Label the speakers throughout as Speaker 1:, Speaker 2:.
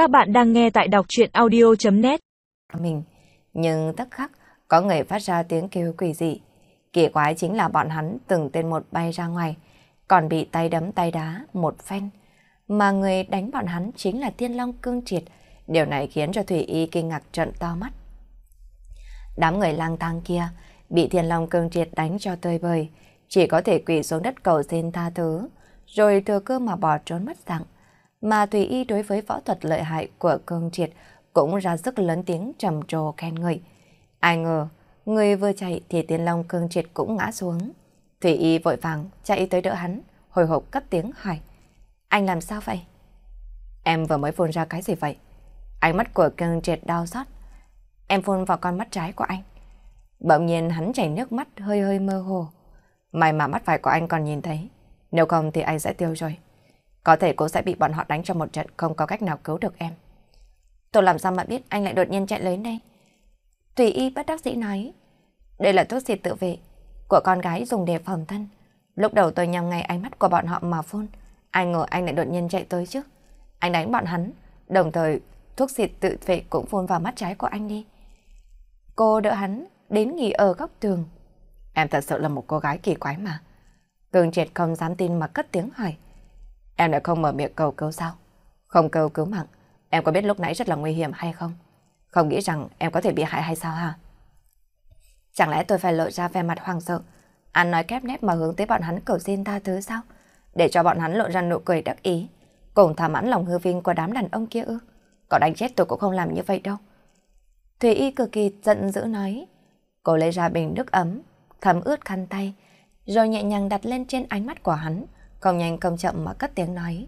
Speaker 1: Các bạn đang nghe tại đọc truyện audio.net
Speaker 2: Mình, nhưng tức khắc có người phát ra tiếng kêu quỷ dị. Kỳ quái chính là bọn hắn từng tên một bay ra ngoài, còn bị tay đấm tay đá một phen. Mà người đánh bọn hắn chính là Tiên Long Cương Triệt. Điều này khiến cho Thủy Y kinh ngạc trận to mắt. Đám người lang thang kia bị Thiên Long Cương Triệt đánh cho tơi bời, chỉ có thể quỳ xuống đất cầu xin tha thứ, rồi thừa cơ mà bỏ trốn mất dạng. Mà Thủy Y đối với võ thuật lợi hại của Cương Triệt cũng ra sức lớn tiếng trầm trồ khen ngợi. Ai ngờ, người vừa chạy thì Tiên Long Cương Triệt cũng ngã xuống. Thủy Y vội vàng chạy tới đỡ hắn, hồi hộp cất tiếng hỏi. Anh làm sao vậy? Em vừa mới phun ra cái gì vậy? Ánh mắt của Cương Triệt đau xót. Em phun vào con mắt trái của anh. Bỗng nhiên hắn chảy nước mắt hơi hơi mơ hồ. May mà mắt phải của anh còn nhìn thấy. Nếu không thì anh sẽ tiêu rồi. Có thể cô sẽ bị bọn họ đánh trong một trận không có cách nào cứu được em. Tôi làm sao mà biết anh lại đột nhiên chạy lấy đây? Tùy y bất đắc dĩ nói. Đây là thuốc xịt tự vệ của con gái dùng để phòng thân. Lúc đầu tôi nhằm ngay ánh mắt của bọn họ mà phun. ai ngờ anh lại đột nhiên chạy tới chứ. Anh đánh bọn hắn, đồng thời thuốc xịt tự vệ cũng phun vào mắt trái của anh đi. Cô đỡ hắn đến nghỉ ở góc tường. Em thật sự là một cô gái kỳ quái mà. Cường triệt không dám tin mà cất tiếng hỏi. Em đã không mở miệng cầu cứu sao? Không cầu cứu mạng. Em có biết lúc nãy rất là nguy hiểm hay không? Không nghĩ rằng em có thể bị hại hay sao hả? Chẳng lẽ tôi phải lộ ra vẻ mặt hoàng sợ, ăn nói kép nép mà hướng tới bọn hắn cầu xin tha thứ sao? Để cho bọn hắn lộ ra nụ cười đắc ý, cùng thỏa mãn lòng hư vinh của đám đàn ông kia ư? Có đánh chết tôi cũng không làm như vậy đâu. Thùy Y cực kỳ giận dữ nói. Cô lấy ra bình nước ấm, thấm ướt khăn tay, rồi nhẹ nhàng đặt lên trên ánh mắt của hắn, không nhanh không chậm mà cất tiếng nói.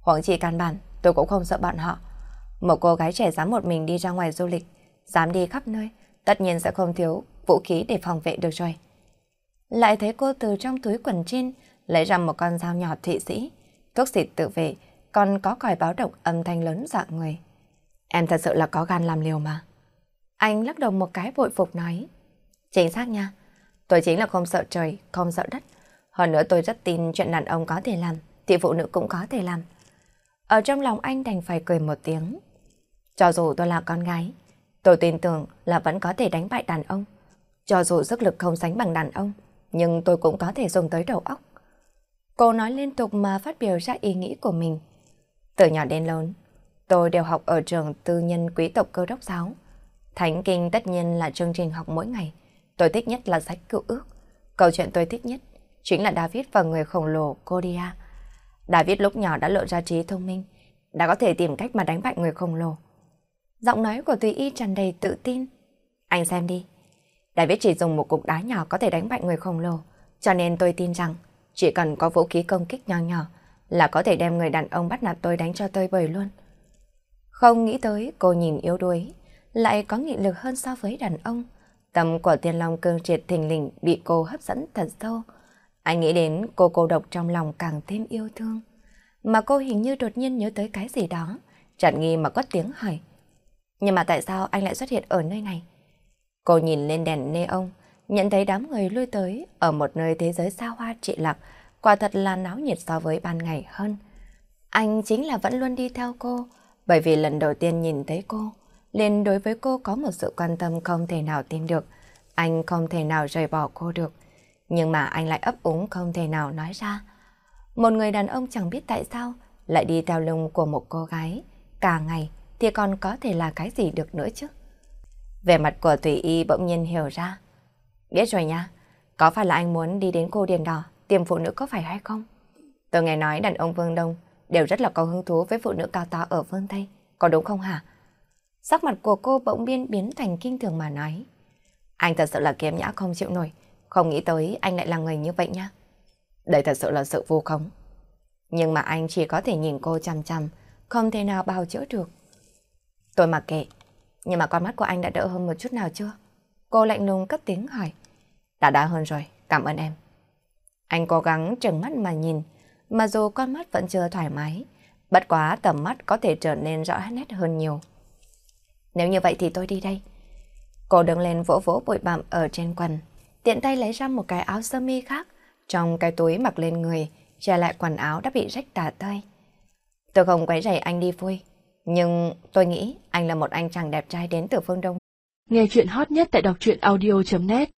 Speaker 2: Huống chỉ căn bản, tôi cũng không sợ bọn họ. Một cô gái trẻ dám một mình đi ra ngoài du lịch, dám đi khắp nơi, tất nhiên sẽ không thiếu vũ khí để phòng vệ được rồi. Lại thấy cô từ trong túi quần trên lấy ra một con dao nhỏ thụy sĩ, thuốc xịt tự vệ, còn có còi báo động âm thanh lớn dạng người. Em thật sự là có gan làm liều mà. Anh lắc đầu một cái vội phục nói. Chính xác nha, tôi chính là không sợ trời, không sợ đất. Hơn nữa tôi rất tin chuyện đàn ông có thể làm, thì phụ nữ cũng có thể làm. Ở trong lòng anh đành phải cười một tiếng. Cho dù tôi là con gái, tôi tin tưởng là vẫn có thể đánh bại đàn ông. Cho dù sức lực không sánh bằng đàn ông, nhưng tôi cũng có thể dùng tới đầu óc. Cô nói liên tục mà phát biểu ra ý nghĩ của mình. Từ nhỏ đến lớn, tôi đều học ở trường tư nhân quý tộc cơ đốc giáo. Thánh kinh tất nhiên là chương trình học mỗi ngày. Tôi thích nhất là sách cựu ước. Câu chuyện tôi thích nhất chính là David và người khổng lồ Kodia. David lúc nhỏ đã lộ ra trí thông minh, đã có thể tìm cách mà đánh bại người khổng lồ. Giọng nói của Tùy Y tràn đầy tự tin. Anh xem đi. David chỉ dùng một cục đá nhỏ có thể đánh bại người khổng lồ, cho nên tôi tin rằng chỉ cần có vũ khí công kích nhỏ nhỏ là có thể đem người đàn ông bắt nạt tôi đánh cho tôi bời luôn. Không nghĩ tới cô nhìn yếu đuối, lại có nghị lực hơn so với đàn ông. Tâm của tiên long cương triệt thình lình bị cô hấp dẫn thật sâu. Anh nghĩ đến cô cô độc trong lòng càng thêm yêu thương. Mà cô hình như đột nhiên nhớ tới cái gì đó, chặn nghi mà có tiếng hỏi. Nhưng mà tại sao anh lại xuất hiện ở nơi này? Cô nhìn lên đèn neon, nhận thấy đám người lui tới ở một nơi thế giới xa hoa trị lạc, quả thật là náo nhiệt so với ban ngày hơn. Anh chính là vẫn luôn đi theo cô, bởi vì lần đầu tiên nhìn thấy cô, liền đối với cô có một sự quan tâm không thể nào tin được. Anh không thể nào rời bỏ cô được, nhưng mà anh lại ấp úng không thể nào nói ra. Một người đàn ông chẳng biết tại sao lại đi theo lưng của một cô gái, cả ngày thì còn có thể là cái gì được nữa chứ. Về mặt của Tùy Y bỗng nhiên hiểu ra. Biết rồi nha, có phải là anh muốn đi đến cô điền đỏ tìm phụ nữ có phải hay không? Tôi nghe nói đàn ông Vương Đông đều rất là có hứng thú với phụ nữ cao to ở phương Tây, có đúng không hả? Sắc mặt của cô bỗng biên biến thành kinh thường mà nói. Anh thật sự là kiếm nhã không chịu nổi, không nghĩ tới anh lại là người như vậy nhá, Đây thật sự là sự vô khống. Nhưng mà anh chỉ có thể nhìn cô chằm chằm, không thể nào bào chữa được. Tôi mặc kệ, nhưng mà con mắt của anh đã đỡ hơn một chút nào chưa? Cô lạnh lùng cất tiếng hỏi. Đã đã hơn rồi, cảm ơn em. Anh cố gắng trừng mắt mà nhìn, mà dù con mắt vẫn chưa thoải mái, bất quá tầm mắt có thể trở nên rõ nét hơn nhiều. Nếu như vậy thì tôi đi đây. Cô đứng lên vỗ vỗ bụi bặm ở trên quần, tiện tay lấy ra một cái áo sơ mi khác, trong cái túi mặc lên người, che lại quần áo đã bị rách tả tơi. Tôi không quấy rầy anh đi vui, Nhưng tôi nghĩ anh là một anh chàng đẹp trai đến từ phương Đông.
Speaker 3: Nghe chuyện hot nhất tại đọc truyện audio.net